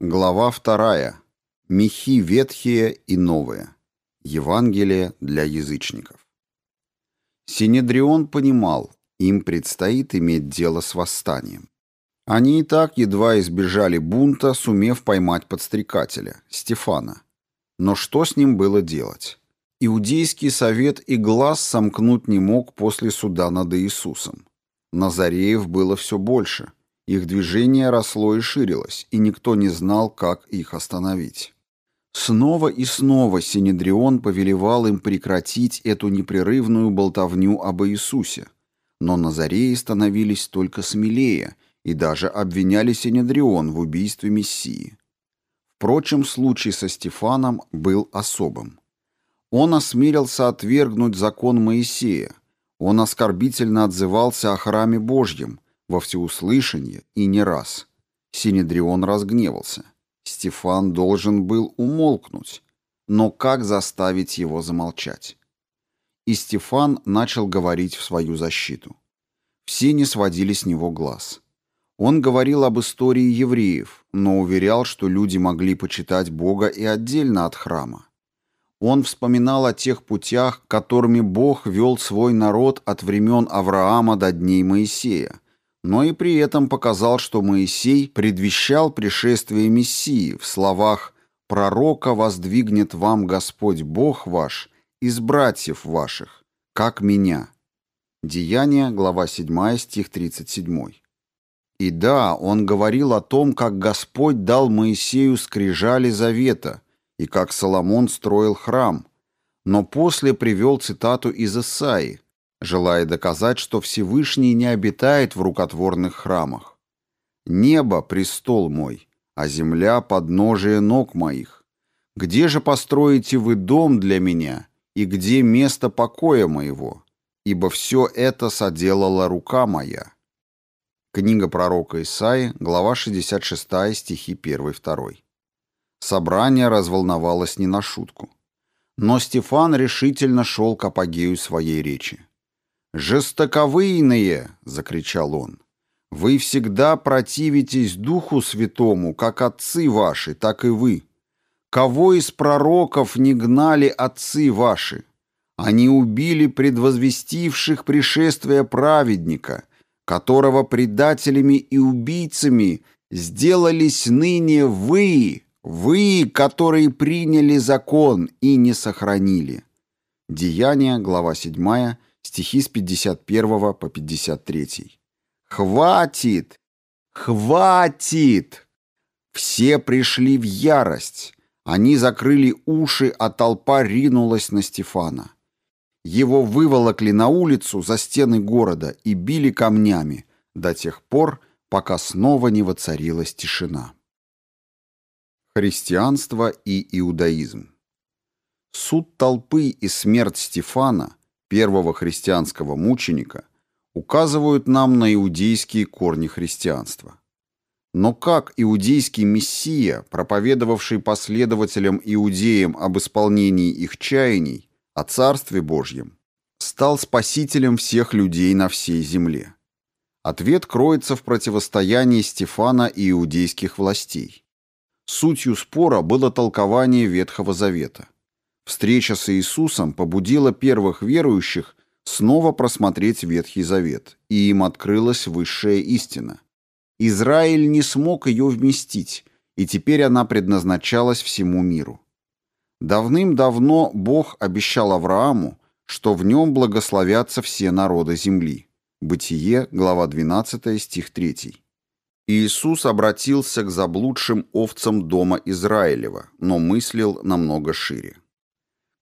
Глава вторая. Мехи ветхие и новые. Евангелие для язычников. Синедрион понимал, им предстоит иметь дело с восстанием. Они и так едва избежали бунта, сумев поймать подстрекателя, Стефана. Но что с ним было делать? Иудейский совет и глаз сомкнуть не мог после суда над Иисусом. Назареев было все больше – их движение росло и ширилось, и никто не знал, как их остановить. Снова и снова Синедрион повелевал им прекратить эту непрерывную болтовню об Иисусе, но Назареи становились только смелее и даже обвиняли Синедрион в убийстве Мессии. Впрочем, случай со Стефаном был особым. Он осмелился отвергнуть закон Моисея, он оскорбительно отзывался о храме Божьем, во всеуслышание и не раз. Синедрион разгневался. Стефан должен был умолкнуть, но как заставить его замолчать? И Стефан начал говорить в свою защиту. Все не сводили с него глаз. Он говорил об истории евреев, но уверял, что люди могли почитать Бога и отдельно от храма. Он вспоминал о тех путях, которыми Бог вел свой народ от времен Авраама до дней Моисея, но и при этом показал, что Моисей предвещал пришествие Мессии в словах «Пророка воздвигнет вам Господь Бог ваш из братьев ваших, как меня». Деяния, глава 7, стих 37. И да, он говорил о том, как Господь дал Моисею скрижали завета и как Соломон строил храм, но после привел цитату из Исаии, желая доказать, что Всевышний не обитает в рукотворных храмах. «Небо — престол мой, а земля — подножие ног моих. Где же построите вы дом для меня, и где место покоя моего? Ибо все это соделала рука моя». Книга пророка Исаи, глава 66, стихи 1-2. Собрание разволновалось не на шутку. Но Стефан решительно шел к апогею своей речи. «Жестоковыйные!» — закричал он. «Вы всегда противитесь Духу Святому, как отцы ваши, так и вы. Кого из пророков не гнали отцы ваши? Они убили предвозвестивших пришествие праведника, которого предателями и убийцами сделались ныне вы, вы, которые приняли закон и не сохранили». Деяния, глава 7, Стихи с 51 по 53. «Хватит! Хватит!» Все пришли в ярость. Они закрыли уши, а толпа ринулась на Стефана. Его выволокли на улицу за стены города и били камнями до тех пор, пока снова не воцарилась тишина. Христианство и иудаизм Суд толпы и смерть Стефана первого христианского мученика, указывают нам на иудейские корни христианства. Но как иудейский мессия, проповедовавший последователям иудеям об исполнении их чаяний, о Царстве Божьем, стал спасителем всех людей на всей земле? Ответ кроется в противостоянии Стефана и иудейских властей. Сутью спора было толкование Ветхого Завета. Встреча с Иисусом побудила первых верующих снова просмотреть Ветхий Завет, и им открылась высшая истина. Израиль не смог ее вместить, и теперь она предназначалась всему миру. Давным-давно Бог обещал Аврааму, что в нем благословятся все народы земли. Бытие, глава 12, стих 3. Иисус обратился к заблудшим овцам дома Израилева, но мыслил намного шире.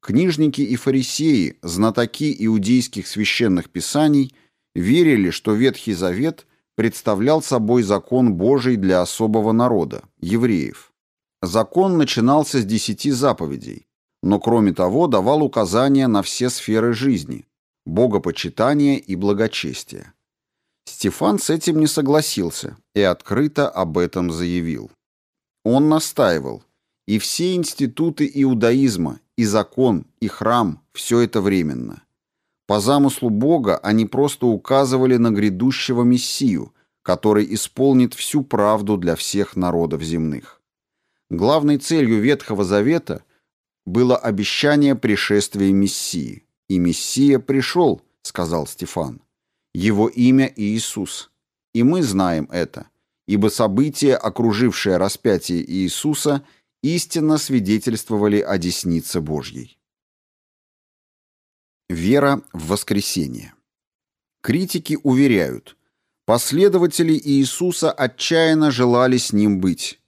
Книжники и фарисеи, знатоки иудейских священных писаний, верили, что Ветхий Завет представлял собой закон Божий для особого народа – евреев. Закон начинался с десяти заповедей, но кроме того давал указания на все сферы жизни – богопочитание и благочестие. Стефан с этим не согласился и открыто об этом заявил. Он настаивал, и все институты иудаизма, и закон, и храм – все это временно. По замыслу Бога они просто указывали на грядущего Мессию, который исполнит всю правду для всех народов земных. Главной целью Ветхого Завета было обещание пришествия Мессии. И Мессия пришел, сказал Стефан. Его имя Иисус. И мы знаем это, ибо события, окружившие распятие Иисуса, истинно свидетельствовали о деснице Божьей. Вера в воскресение. Критики уверяют, последователи Иисуса отчаянно желали с ним быть.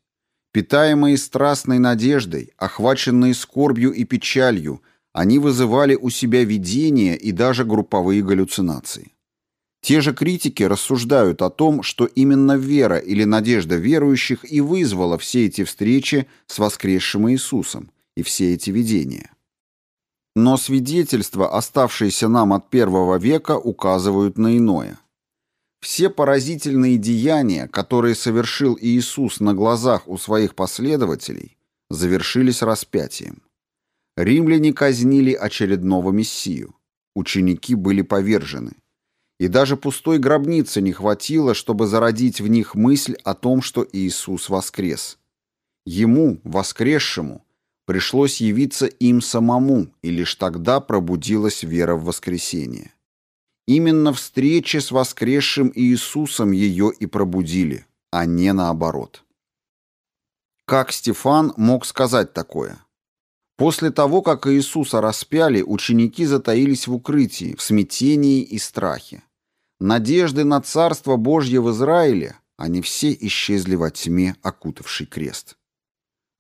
Питаемые страстной надеждой, охваченные скорбью и печалью, они вызывали у себя видения и даже групповые галлюцинации. Те же критики рассуждают о том, что именно вера или надежда верующих и вызвала все эти встречи с воскресшим Иисусом и все эти видения. Но свидетельства, оставшиеся нам от первого века, указывают на иное. Все поразительные деяния, которые совершил Иисус на глазах у своих последователей, завершились распятием. Римляне казнили очередного мессию. Ученики были повержены и даже пустой гробницы не хватило, чтобы зародить в них мысль о том, что Иисус воскрес. Ему, воскресшему, пришлось явиться им самому, и лишь тогда пробудилась вера в воскресение. Именно встречи с воскресшим Иисусом ее и пробудили, а не наоборот. Как Стефан мог сказать такое? После того, как Иисуса распяли, ученики затаились в укрытии, в смятении и страхе. Надежды на Царство Божье в Израиле, они все исчезли во тьме, окутавший крест.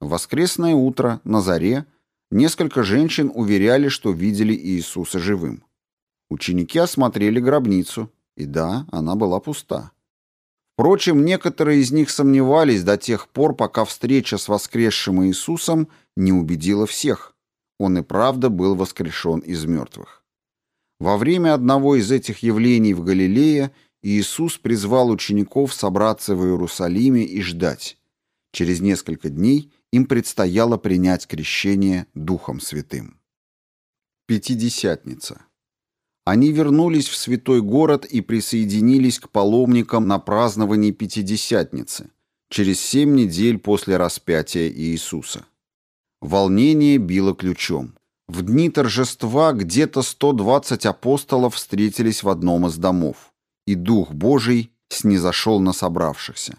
Воскресное утро, на заре, несколько женщин уверяли, что видели Иисуса живым. Ученики осмотрели гробницу, и да, она была пуста. Впрочем, некоторые из них сомневались до тех пор, пока встреча с воскресшим Иисусом не убедила всех. Он и правда был воскрешен из мертвых. Во время одного из этих явлений в Галилее Иисус призвал учеников собраться в Иерусалиме и ждать. Через несколько дней им предстояло принять крещение Духом Святым. Пятидесятница. Они вернулись в святой город и присоединились к паломникам на праздновании Пятидесятницы, через семь недель после распятия Иисуса. Волнение било ключом. В дни торжества где-то 120 апостолов встретились в одном из домов, и Дух Божий снизошел на собравшихся.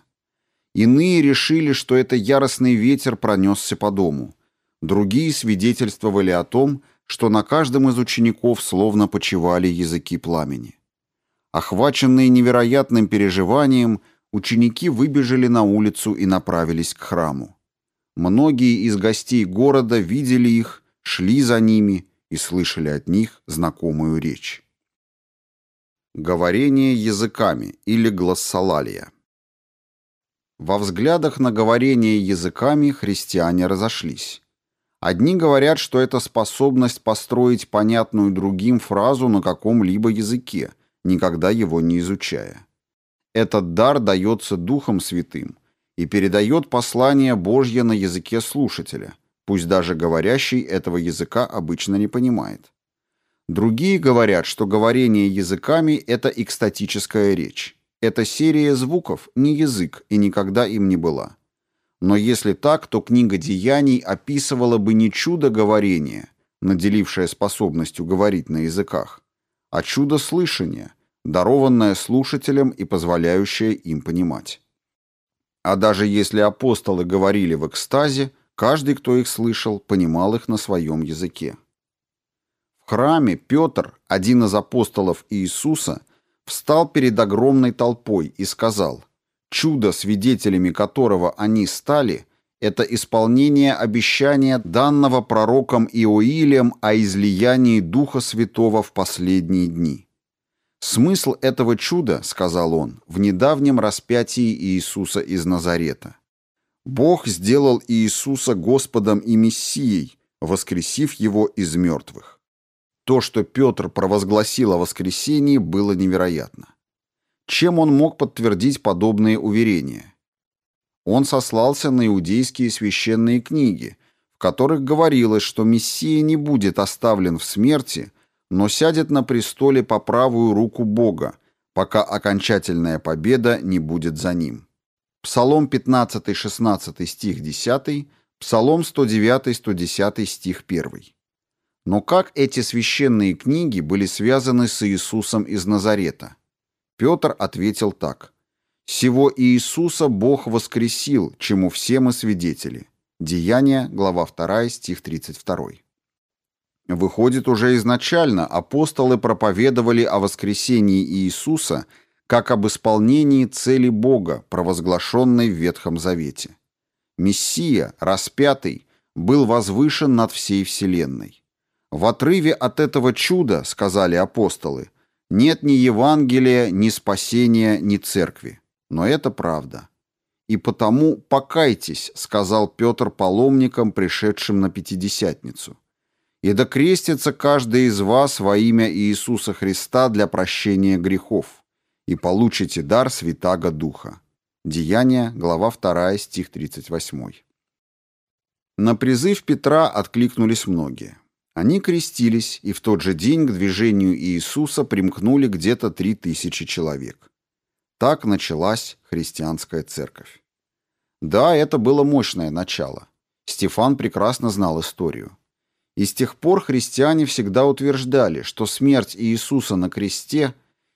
Иные решили, что это яростный ветер пронесся по дому. Другие свидетельствовали о том, что на каждом из учеников словно почивали языки пламени. Охваченные невероятным переживанием, ученики выбежали на улицу и направились к храму. Многие из гостей города видели их, шли за ними и слышали от них знакомую речь. Говорение языками или глоссолалия. Во взглядах на говорение языками христиане разошлись. Одни говорят, что это способность построить понятную другим фразу на каком-либо языке, никогда его не изучая. Этот дар дается Духом Святым и передает послание Божье на языке слушателя, пусть даже говорящий этого языка обычно не понимает. Другие говорят, что говорение языками – это экстатическая речь. Это серия звуков, не язык, и никогда им не была. Но если так, то книга деяний описывала бы не чудо говорения, наделившее способностью говорить на языках, а чудо слышания, дарованное слушателям и позволяющее им понимать. А даже если апостолы говорили в экстазе, каждый, кто их слышал, понимал их на своем языке. В храме Петр, один из апостолов Иисуса, встал перед огромной толпой и сказал – Чудо, свидетелями которого они стали, это исполнение обещания данного пророком Иоилем о излиянии Духа Святого в последние дни. Смысл этого чуда, сказал он, в недавнем распятии Иисуса из Назарета. Бог сделал Иисуса Господом и Мессией, воскресив его из мертвых. То, что Петр провозгласил о воскресении, было невероятно. Чем он мог подтвердить подобные уверения? Он сослался на иудейские священные книги, в которых говорилось, что Мессия не будет оставлен в смерти, но сядет на престоле по правую руку Бога, пока окончательная победа не будет за ним. Псалом 15-16 стих 10 Псалом 109-110 стих 1. Но как эти священные книги были связаны с Иисусом из Назарета? Петр ответил так. «Сего Иисуса Бог воскресил, чему все мы свидетели». Деяния, глава 2, стих 32. Выходит, уже изначально апостолы проповедовали о воскресении Иисуса как об исполнении цели Бога, провозглашенной в Ветхом Завете. Мессия, распятый, был возвышен над всей вселенной. В отрыве от этого чуда, сказали апостолы, нет ни Евангелия, ни спасения, ни церкви. Но это правда. И потому покайтесь, сказал Петр паломникам, пришедшим на Пятидесятницу. И да крестится каждый из вас во имя Иисуса Христа для прощения грехов, и получите дар Святаго Духа. Деяния, глава 2, стих 38. На призыв Петра откликнулись многие. Они крестились, и в тот же день к движению Иисуса примкнули где-то три тысячи человек. Так началась христианская церковь. Да, это было мощное начало. Стефан прекрасно знал историю. И с тех пор христиане всегда утверждали, что смерть Иисуса на кресте,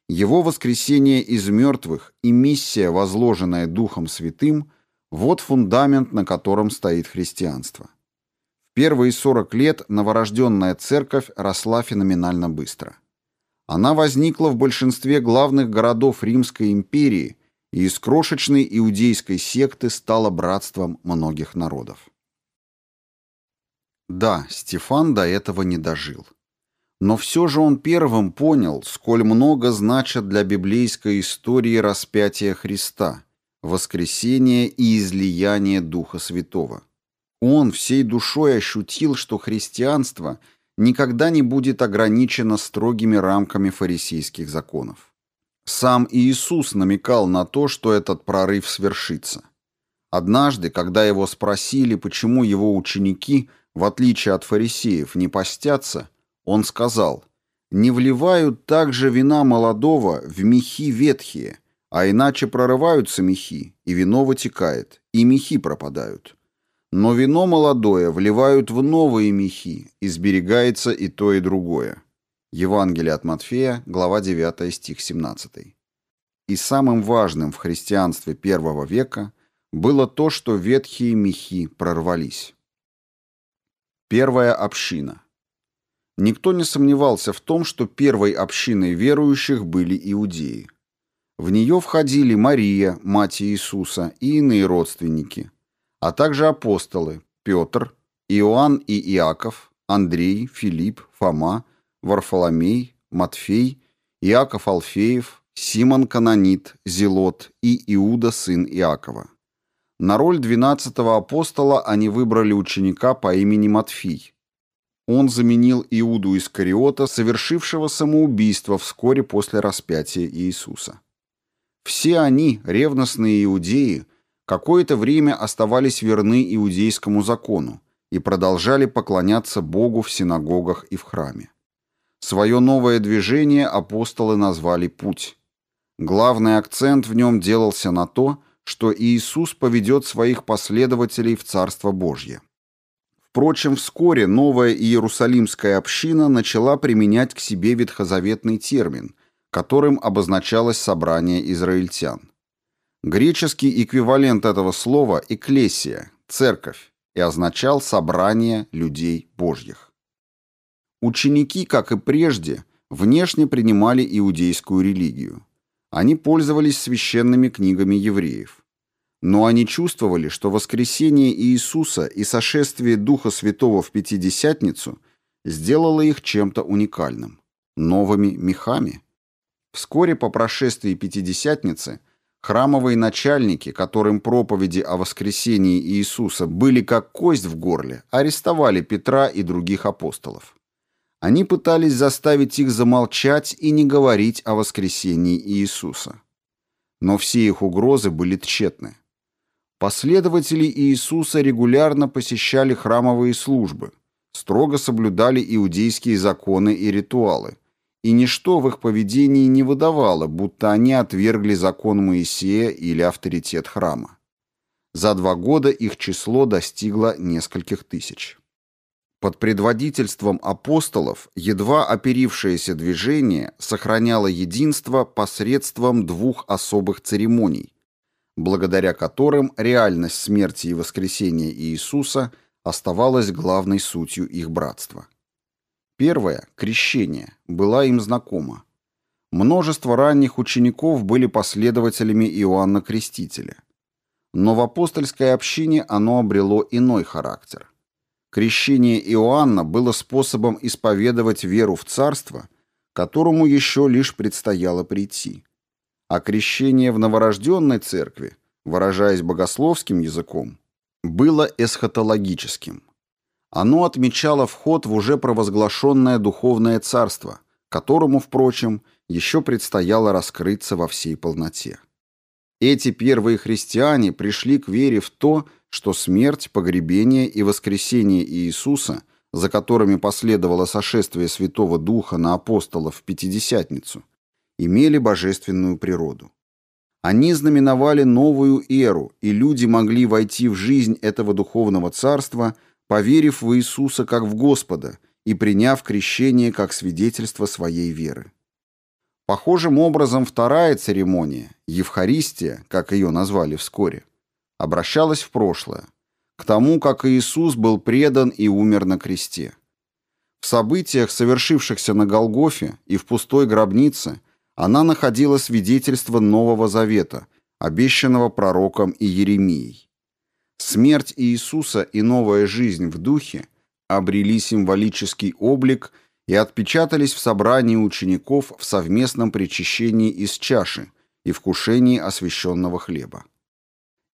его воскресение из мертвых и миссия, возложенная Духом Святым, вот фундамент, на котором стоит христианство. Первые 40 лет новорожденная церковь росла феноменально быстро. Она возникла в большинстве главных городов Римской империи и из крошечной иудейской секты стала братством многих народов. Да, Стефан до этого не дожил. Но все же он первым понял, сколь много значат для библейской истории распятия Христа, воскресение и излияние Духа Святого. Он всей душой ощутил, что христианство никогда не будет ограничено строгими рамками фарисейских законов. Сам Иисус намекал на то, что этот прорыв свершится. Однажды, когда его спросили, почему его ученики, в отличие от фарисеев, не постятся, он сказал, «Не вливают также вина молодого в мехи ветхие, а иначе прорываются мехи, и вино вытекает, и мехи пропадают». Но вино молодое вливают в новые мехи, и сберегается и то, и другое. Евангелие от Матфея, глава 9, стих 17. И самым важным в христианстве первого века было то, что ветхие мехи прорвались. Первая община. Никто не сомневался в том, что первой общиной верующих были иудеи. В нее входили Мария, мать Иисуса, и иные родственники – а также апостолы Петр, Иоанн и Иаков, Андрей, Филипп, Фома, Варфоломей, Матфей, Иаков Алфеев, Симон Канонит, Зелот и Иуда, сын Иакова. На роль двенадцатого апостола они выбрали ученика по имени Матфий. Он заменил Иуду Искариота, совершившего самоубийство вскоре после распятия Иисуса. Все они, ревностные иудеи, какое-то время оставались верны иудейскому закону и продолжали поклоняться Богу в синагогах и в храме. Свое новое движение апостолы назвали «Путь». Главный акцент в нем делался на то, что Иисус поведет своих последователей в Царство Божье. Впрочем, вскоре новая Иерусалимская община начала применять к себе ветхозаветный термин, которым обозначалось собрание израильтян. Греческий эквивалент этого слова – «экклесия» – «церковь» и означал «собрание людей Божьих». Ученики, как и прежде, внешне принимали иудейскую религию. Они пользовались священными книгами евреев. Но они чувствовали, что воскресение Иисуса и сошествие Духа Святого в Пятидесятницу сделало их чем-то уникальным, новыми мехами. Вскоре по прошествии Пятидесятницы – Храмовые начальники, которым проповеди о воскресении Иисуса были как кость в горле, арестовали Петра и других апостолов. Они пытались заставить их замолчать и не говорить о воскресении Иисуса. Но все их угрозы были тщетны. Последователи Иисуса регулярно посещали храмовые службы, строго соблюдали иудейские законы и ритуалы – и ничто в их поведении не выдавало, будто они отвергли закон Моисея или авторитет храма. За два года их число достигло нескольких тысяч. Под предводительством апостолов едва оперившееся движение сохраняло единство посредством двух особых церемоний, благодаря которым реальность смерти и воскресения Иисуса оставалась главной сутью их братства. Первое, крещение, была им знакома. Множество ранних учеников были последователями Иоанна Крестителя. Но в апостольской общине оно обрело иной характер. Крещение Иоанна было способом исповедовать веру в царство, которому еще лишь предстояло прийти. А крещение в новорожденной церкви, выражаясь богословским языком, было эсхатологическим. Оно отмечало вход в уже провозглашенное духовное царство, которому, впрочем, еще предстояло раскрыться во всей полноте. Эти первые христиане пришли к вере в то, что смерть, погребение и воскресение Иисуса, за которыми последовало сошествие Святого Духа на апостолов в Пятидесятницу, имели божественную природу. Они знаменовали новую эру, и люди могли войти в жизнь этого духовного царства, поверив в Иисуса как в Господа и приняв крещение как свидетельство своей веры. Похожим образом вторая церемония, Евхаристия, как ее назвали вскоре, обращалась в прошлое, к тому, как Иисус был предан и умер на кресте. В событиях, совершившихся на Голгофе и в пустой гробнице, она находила свидетельство Нового Завета, обещанного пророком и Еремией. Смерть Иисуса и новая жизнь в духе обрели символический облик – и отпечатались в собрании учеников в совместном причащении из чаши и вкушении освященного хлеба.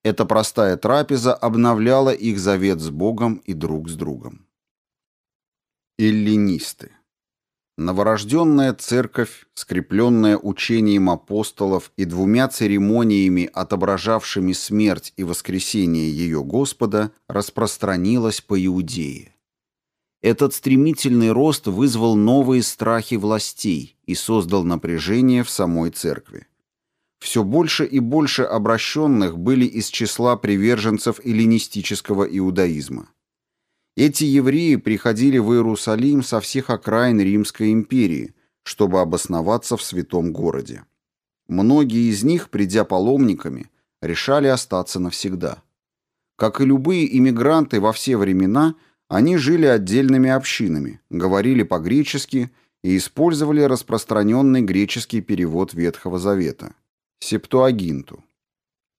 Эта простая трапеза обновляла их завет с Богом и друг с другом. Эллинисты. Новорожденная церковь, скрепленная учением апостолов и двумя церемониями, отображавшими смерть и воскресение ее Господа, распространилась по Иудее. Этот стремительный рост вызвал новые страхи властей и создал напряжение в самой церкви. Все больше и больше обращенных были из числа приверженцев эллинистического иудаизма. Эти евреи приходили в Иерусалим со всех окраин Римской империи, чтобы обосноваться в святом городе. Многие из них, придя паломниками, решали остаться навсегда. Как и любые иммигранты во все времена – они жили отдельными общинами, говорили по-гречески и использовали распространенный греческий перевод Ветхого Завета – септуагинту.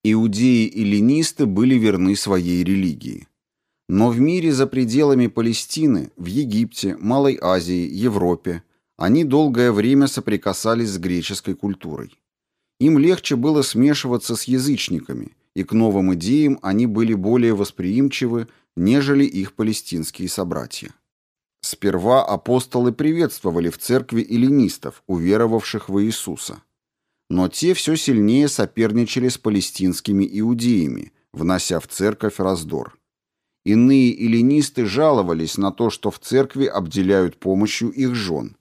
Иудеи и ленисты были верны своей религии. Но в мире за пределами Палестины, в Египте, Малой Азии, Европе, они долгое время соприкасались с греческой культурой. Им легче было смешиваться с язычниками, и к новым идеям они были более восприимчивы, нежели их палестинские собратья. Сперва апостолы приветствовали в церкви эллинистов, уверовавших в Иисуса. Но те все сильнее соперничали с палестинскими иудеями, внося в церковь раздор. Иные эллинисты жаловались на то, что в церкви обделяют помощью их жен.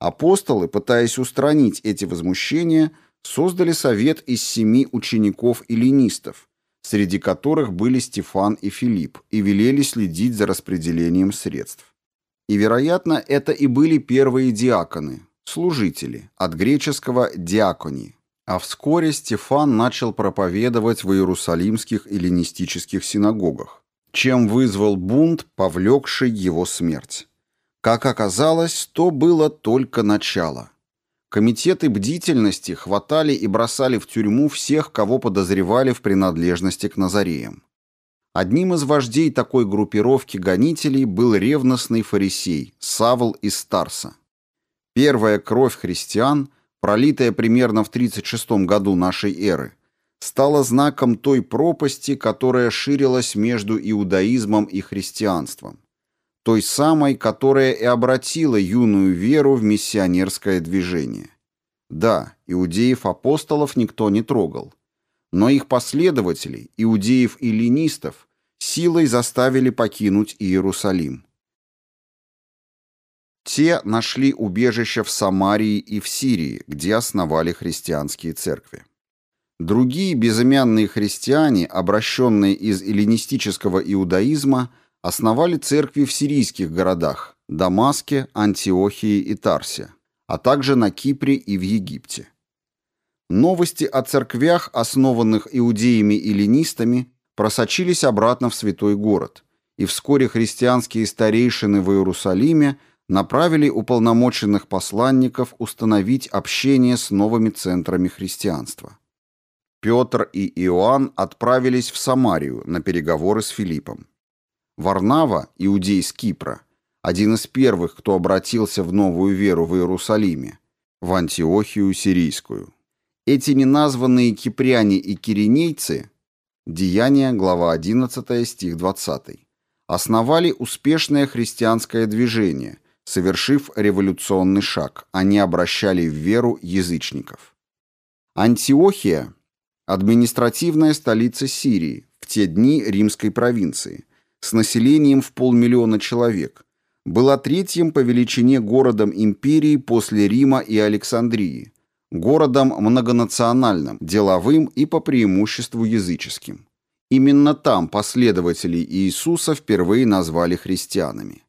Апостолы, пытаясь устранить эти возмущения, создали совет из семи учеников эллинистов, среди которых были Стефан и Филипп, и велели следить за распределением средств. И, вероятно, это и были первые диаконы, служители, от греческого «диакони». А вскоре Стефан начал проповедовать в иерусалимских эллинистических синагогах, чем вызвал бунт, повлекший его смерть. Как оказалось, то было только начало – Комитеты бдительности хватали и бросали в тюрьму всех, кого подозревали в принадлежности к Назареям. Одним из вождей такой группировки гонителей был ревностный фарисей Савл из Старса. Первая кровь христиан, пролитая примерно в 36 году нашей эры, стала знаком той пропасти, которая ширилась между иудаизмом и христианством той самой, которая и обратила юную веру в миссионерское движение. Да, иудеев-апостолов никто не трогал, но их последователей, иудеев и ленистов, силой заставили покинуть Иерусалим. Те нашли убежище в Самарии и в Сирии, где основали христианские церкви. Другие безымянные христиане, обращенные из эллинистического иудаизма, основали церкви в сирийских городах – Дамаске, Антиохии и Тарсе, а также на Кипре и в Египте. Новости о церквях, основанных иудеями и ленистами, просочились обратно в святой город, и вскоре христианские старейшины в Иерусалиме направили уполномоченных посланников установить общение с новыми центрами христианства. Петр и Иоанн отправились в Самарию на переговоры с Филиппом. Варнава, иудей с Кипра, один из первых, кто обратился в новую веру в Иерусалиме, в Антиохию Сирийскую. Эти неназванные кипряне и киринейцы, Деяния, глава 11, стих 20, основали успешное христианское движение, совершив революционный шаг, они обращали в веру язычников. Антиохия Административная столица Сирии, в те дни римской провинции, с населением в полмиллиона человек, была третьим по величине городом империи после Рима и Александрии, городом многонациональным, деловым и по преимуществу языческим. Именно там последователи Иисуса впервые назвали христианами.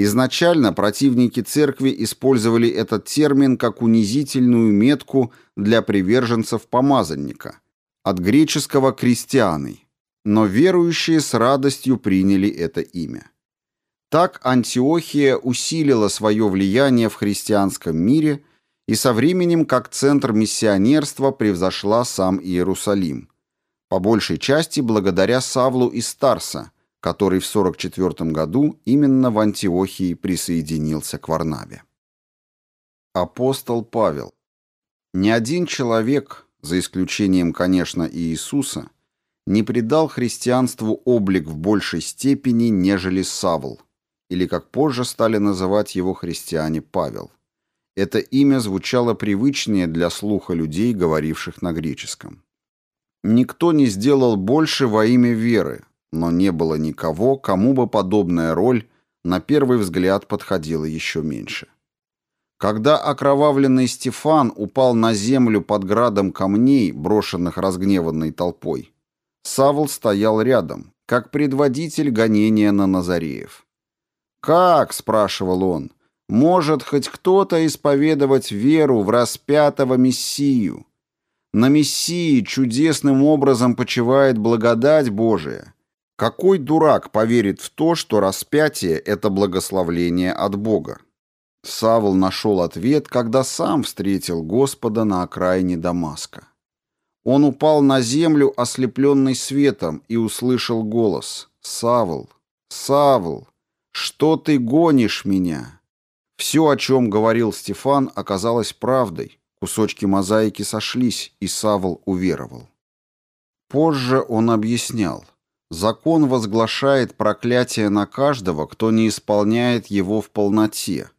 Изначально противники церкви использовали этот термин как унизительную метку для приверженцев помазанника, от греческого «крестьяны», но верующие с радостью приняли это имя. Так Антиохия усилила свое влияние в христианском мире и со временем как центр миссионерства превзошла сам Иерусалим, по большей части благодаря Савлу из Тарса – который в 44 году именно в Антиохии присоединился к Варнаве. Апостол Павел. Ни один человек, за исключением, конечно, Иисуса, не придал христианству облик в большей степени, нежели Савл, или, как позже стали называть его христиане, Павел. Это имя звучало привычнее для слуха людей, говоривших на греческом. Никто не сделал больше во имя веры, но не было никого, кому бы подобная роль на первый взгляд подходила еще меньше. Когда окровавленный Стефан упал на землю под градом камней, брошенных разгневанной толпой, Савл стоял рядом, как предводитель гонения на Назареев. «Как?» — спрашивал он. «Может хоть кто-то исповедовать веру в распятого Мессию? На Мессии чудесным образом почивает благодать Божия». Какой дурак поверит в то, что распятие – это благословление от Бога? Савл нашел ответ, когда сам встретил Господа на окраине Дамаска. Он упал на землю, ослепленный светом, и услышал голос «Савл, Савл, что ты гонишь меня?» Все, о чем говорил Стефан, оказалось правдой. Кусочки мозаики сошлись, и Савл уверовал. Позже он объяснял – Закон возглашает проклятие на каждого, кто не исполняет его в полноте.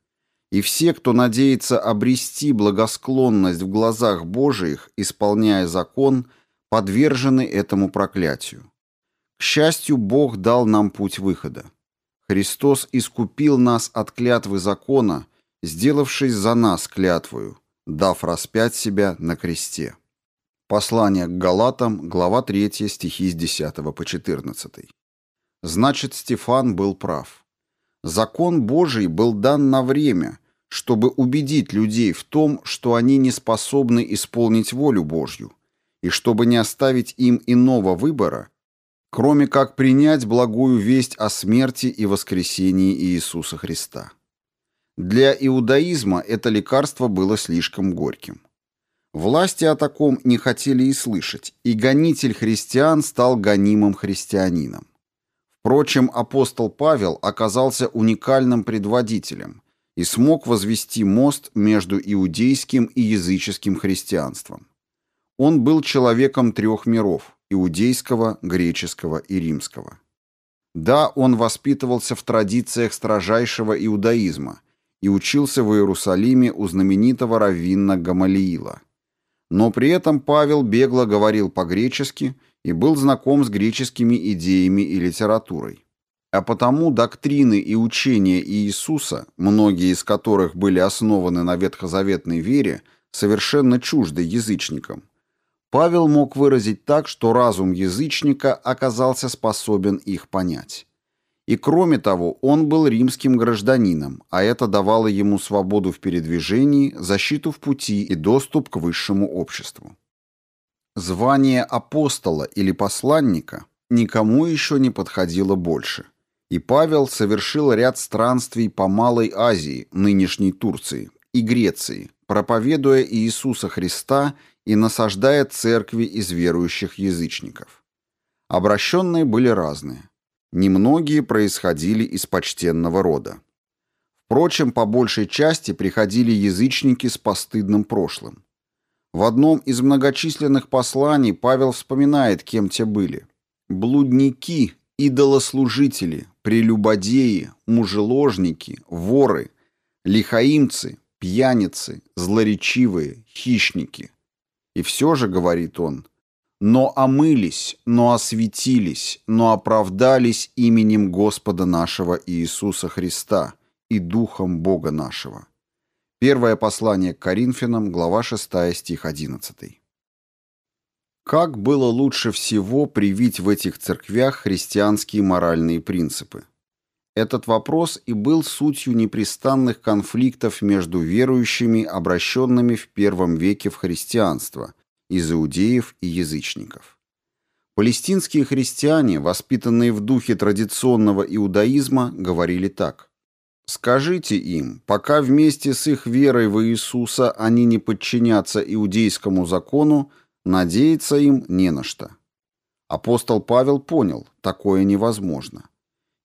И все, кто надеется обрести благосклонность в глазах Божиих, исполняя закон, подвержены этому проклятию. К счастью, Бог дал нам путь выхода. Христос искупил нас от клятвы закона, сделавшись за нас клятвою, дав распять себя на кресте. Послание к Галатам, глава 3, стихи с 10 по 14. Значит, Стефан был прав. Закон Божий был дан на время, чтобы убедить людей в том, что они не способны исполнить волю Божью, и чтобы не оставить им иного выбора, кроме как принять благую весть о смерти и воскресении Иисуса Христа. Для иудаизма это лекарство было слишком горьким. Власти о таком не хотели и слышать, и гонитель христиан стал гонимым христианином. Впрочем, апостол Павел оказался уникальным предводителем и смог возвести мост между иудейским и языческим христианством. Он был человеком трех миров – иудейского, греческого и римского. Да, он воспитывался в традициях строжайшего иудаизма и учился в Иерусалиме у знаменитого раввина Гамалиила – но при этом Павел бегло говорил по-гречески и был знаком с греческими идеями и литературой. А потому доктрины и учения Иисуса, многие из которых были основаны на ветхозаветной вере, совершенно чужды язычникам. Павел мог выразить так, что разум язычника оказался способен их понять. И кроме того, он был римским гражданином, а это давало ему свободу в передвижении, защиту в пути и доступ к высшему обществу. Звание апостола или посланника никому еще не подходило больше. И Павел совершил ряд странствий по Малой Азии, нынешней Турции, и Греции, проповедуя Иисуса Христа и насаждая церкви из верующих язычников. Обращенные были разные. Немногие происходили из почтенного рода. Впрочем, по большей части приходили язычники с постыдным прошлым. В одном из многочисленных посланий Павел вспоминает, кем те были. Блудники, идолослужители, прелюбодеи, мужеложники, воры, лихаимцы, пьяницы, злоречивые, хищники. И все же, говорит он, но омылись, но осветились, но оправдались именем Господа нашего Иисуса Христа и Духом Бога нашего. Первое послание к Коринфянам, глава 6, стих 11. Как было лучше всего привить в этих церквях христианские моральные принципы? Этот вопрос и был сутью непрестанных конфликтов между верующими, обращенными в первом веке в христианство, из иудеев и язычников. Палестинские христиане, воспитанные в духе традиционного иудаизма, говорили так. «Скажите им, пока вместе с их верой в Иисуса они не подчинятся иудейскому закону, надеяться им не на что». Апостол Павел понял, такое невозможно.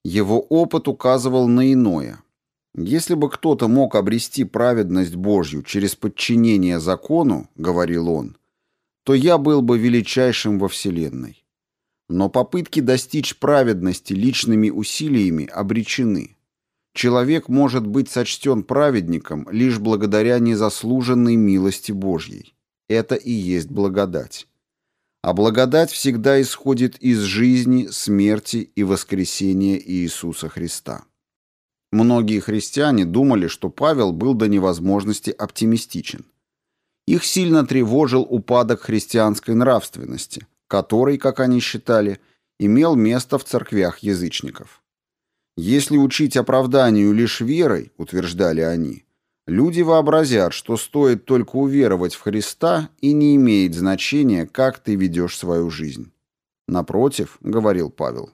Его опыт указывал на иное. Если бы кто-то мог обрести праведность Божью через подчинение закону, говорил он, то я был бы величайшим во Вселенной. Но попытки достичь праведности личными усилиями обречены. Человек может быть сочтен праведником лишь благодаря незаслуженной милости Божьей. Это и есть благодать. А благодать всегда исходит из жизни, смерти и воскресения Иисуса Христа. Многие христиане думали, что Павел был до невозможности оптимистичен. Их сильно тревожил упадок христианской нравственности, который, как они считали, имел место в церквях язычников. Если учить оправданию лишь верой, утверждали они, люди вообразят, что стоит только уверовать в Христа и не имеет значения, как ты ведешь свою жизнь. Напротив, говорил Павел,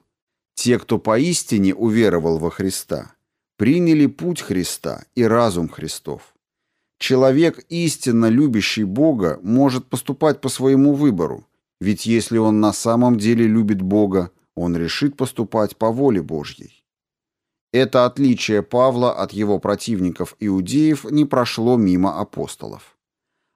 те, кто поистине уверовал во Христа, приняли путь Христа и разум Христов. Человек, истинно любящий Бога, может поступать по своему выбору, ведь если он на самом деле любит Бога, он решит поступать по воле Божьей. Это отличие Павла от его противников-иудеев не прошло мимо апостолов.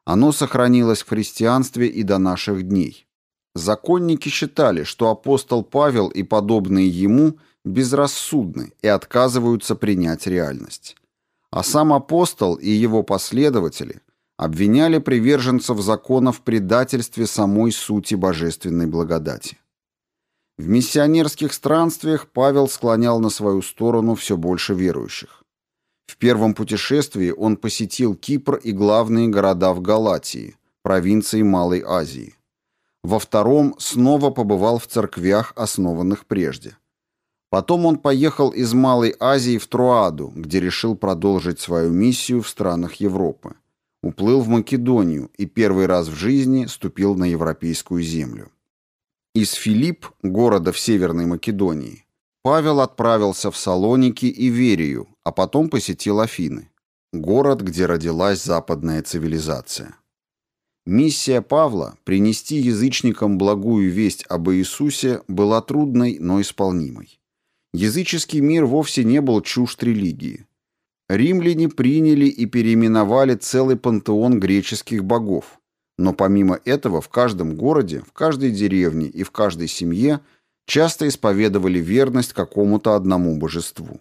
Оно сохранилось в христианстве и до наших дней. Законники считали, что апостол Павел и подобные ему безрассудны и отказываются принять реальность а сам апостол и его последователи обвиняли приверженцев закона в предательстве самой сути божественной благодати. В миссионерских странствиях Павел склонял на свою сторону все больше верующих. В первом путешествии он посетил Кипр и главные города в Галатии, провинции Малой Азии. Во втором снова побывал в церквях, основанных прежде. Потом он поехал из Малой Азии в Труаду, где решил продолжить свою миссию в странах Европы. Уплыл в Македонию и первый раз в жизни ступил на европейскую землю. Из Филипп, города в Северной Македонии, Павел отправился в Салоники и Верию, а потом посетил Афины, город, где родилась западная цивилизация. Миссия Павла принести язычникам благую весть об Иисусе была трудной, но исполнимой. Языческий мир вовсе не был чужд религии. Римляне приняли и переименовали целый пантеон греческих богов. Но помимо этого в каждом городе, в каждой деревне и в каждой семье часто исповедовали верность какому-то одному божеству.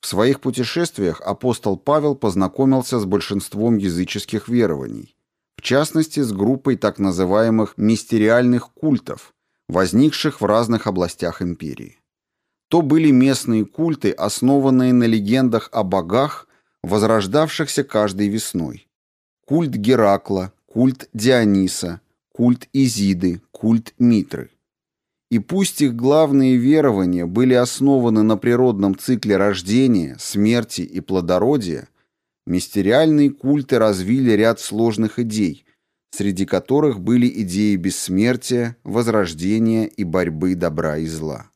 В своих путешествиях апостол Павел познакомился с большинством языческих верований, в частности с группой так называемых мистериальных культов, возникших в разных областях империи то были местные культы, основанные на легендах о богах, возрождавшихся каждой весной. Культ Геракла, культ Диониса, культ Изиды, культ Митры. И пусть их главные верования были основаны на природном цикле рождения, смерти и плодородия, мистериальные культы развили ряд сложных идей, среди которых были идеи бессмертия, возрождения и борьбы добра и зла.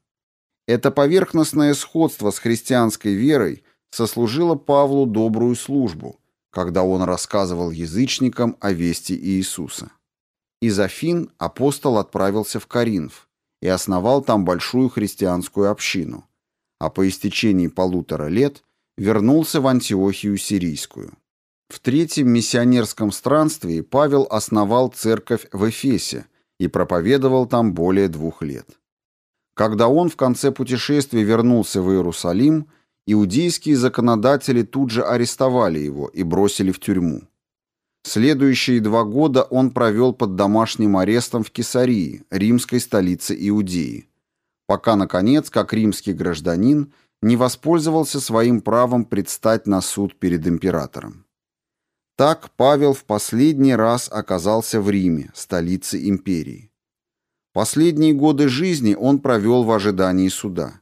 Это поверхностное сходство с христианской верой сослужило Павлу добрую службу, когда он рассказывал язычникам о вести Иисуса. Из Афин апостол отправился в Коринф и основал там большую христианскую общину, а по истечении полутора лет вернулся в Антиохию Сирийскую. В третьем миссионерском странстве Павел основал церковь в Эфесе и проповедовал там более двух лет. Когда он в конце путешествия вернулся в Иерусалим, иудейские законодатели тут же арестовали его и бросили в тюрьму. Следующие два года он провел под домашним арестом в Кесарии, римской столице Иудеи, пока, наконец, как римский гражданин, не воспользовался своим правом предстать на суд перед императором. Так Павел в последний раз оказался в Риме, столице империи. Последние годы жизни он провел в ожидании суда.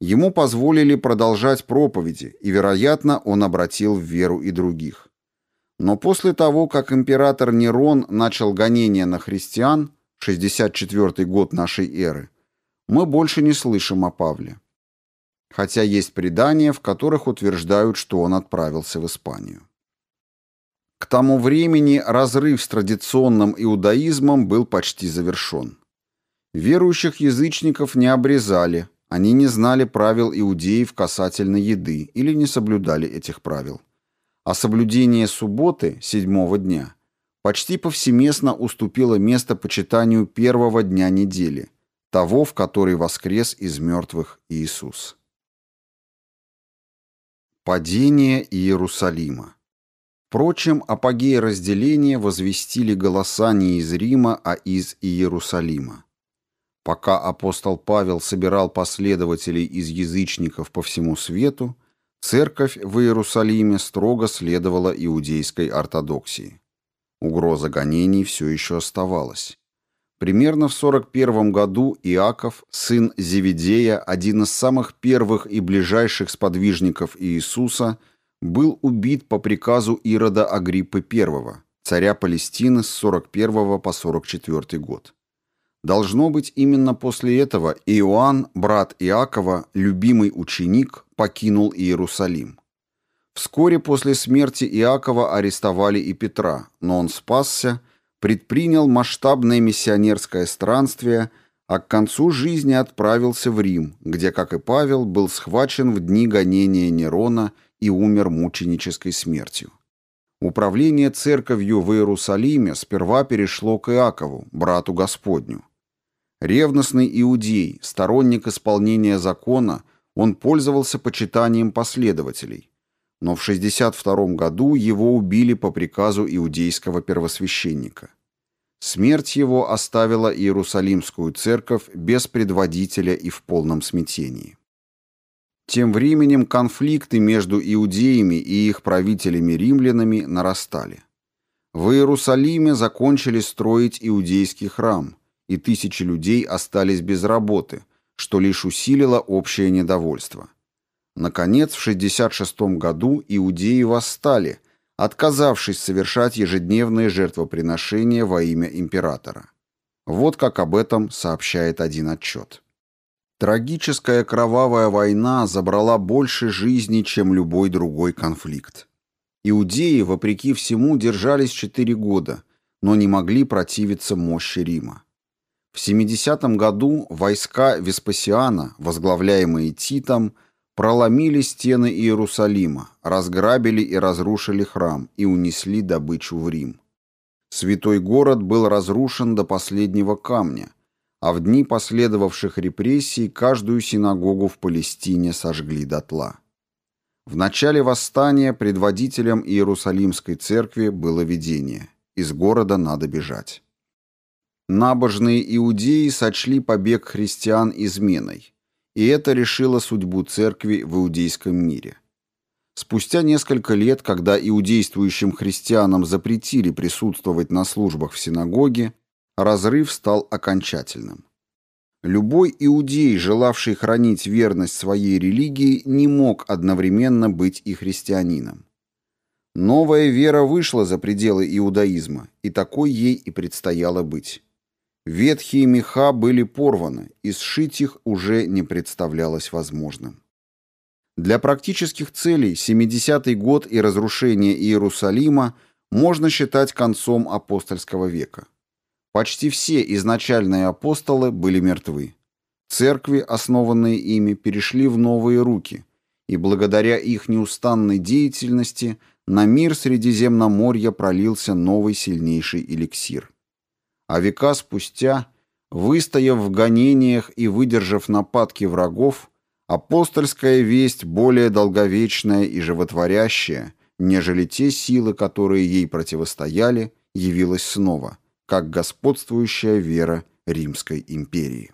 Ему позволили продолжать проповеди, и, вероятно, он обратил в веру и других. Но после того, как император Нерон начал гонения на христиан, 64 год нашей эры, мы больше не слышим о Павле. Хотя есть предания, в которых утверждают, что он отправился в Испанию. К тому времени разрыв с традиционным иудаизмом был почти завершен. Верующих язычников не обрезали, они не знали правил иудеев касательно еды или не соблюдали этих правил а соблюдение субботы, седьмого дня, почти повсеместно уступило место почитанию первого дня недели, того, в который воскрес из мертвых Иисус. Падение Иерусалима Впрочем, апогей разделения возвестили голоса не из Рима, а из Иерусалима. Пока апостол Павел собирал последователей из язычников по всему свету, Церковь в Иерусалиме строго следовала иудейской ортодоксии. Угроза гонений все еще оставалась. Примерно в 41 году Иаков, сын Зеведея, один из самых первых и ближайших сподвижников Иисуса, был убит по приказу Ирода Агриппы I, царя Палестины с 41 по 44 год. Должно быть, именно после этого Иоанн, брат Иакова, любимый ученик, покинул Иерусалим. Вскоре после смерти Иакова арестовали и Петра, но он спасся, предпринял масштабное миссионерское странствие, а к концу жизни отправился в Рим, где, как и Павел, был схвачен в дни гонения Нерона и умер мученической смертью. Управление церковью в Иерусалиме сперва перешло к Иакову, брату Господню. Ревностный иудей, сторонник исполнения закона, он пользовался почитанием последователей. Но в 62 году его убили по приказу иудейского первосвященника. Смерть его оставила Иерусалимскую церковь без предводителя и в полном смятении. Тем временем конфликты между иудеями и их правителями-римлянами нарастали. В Иерусалиме закончили строить иудейский храм – и тысячи людей остались без работы, что лишь усилило общее недовольство. Наконец, в 66 году иудеи восстали, отказавшись совершать ежедневные жертвоприношения во имя императора. Вот как об этом сообщает один отчет. Трагическая кровавая война забрала больше жизней, чем любой другой конфликт. Иудеи, вопреки всему, держались четыре года, но не могли противиться мощи Рима. В 70 году войска Веспасиана, возглавляемые Титом, проломили стены Иерусалима, разграбили и разрушили храм и унесли добычу в Рим. Святой город был разрушен до последнего камня, а в дни последовавших репрессий каждую синагогу в Палестине сожгли дотла. В начале восстания предводителем Иерусалимской церкви было видение «Из города надо бежать». Набожные иудеи сочли побег христиан изменой, и это решило судьбу церкви в иудейском мире. Спустя несколько лет, когда иудействующим христианам запретили присутствовать на службах в синагоге, разрыв стал окончательным. Любой иудей, желавший хранить верность своей религии, не мог одновременно быть и христианином. Новая вера вышла за пределы иудаизма, и такой ей и предстояло быть. Ветхие меха были порваны, и сшить их уже не представлялось возможным. Для практических целей 70-й год и разрушение Иерусалима можно считать концом апостольского века. Почти все изначальные апостолы были мертвы. Церкви, основанные ими, перешли в новые руки, и благодаря их неустанной деятельности на мир Средиземноморья пролился новый сильнейший эликсир. А века спустя, выстояв в гонениях и выдержав нападки врагов, апостольская весть более долговечная и животворящая, нежели те силы, которые ей противостояли, явилась снова – как господствующая вера Римской империи.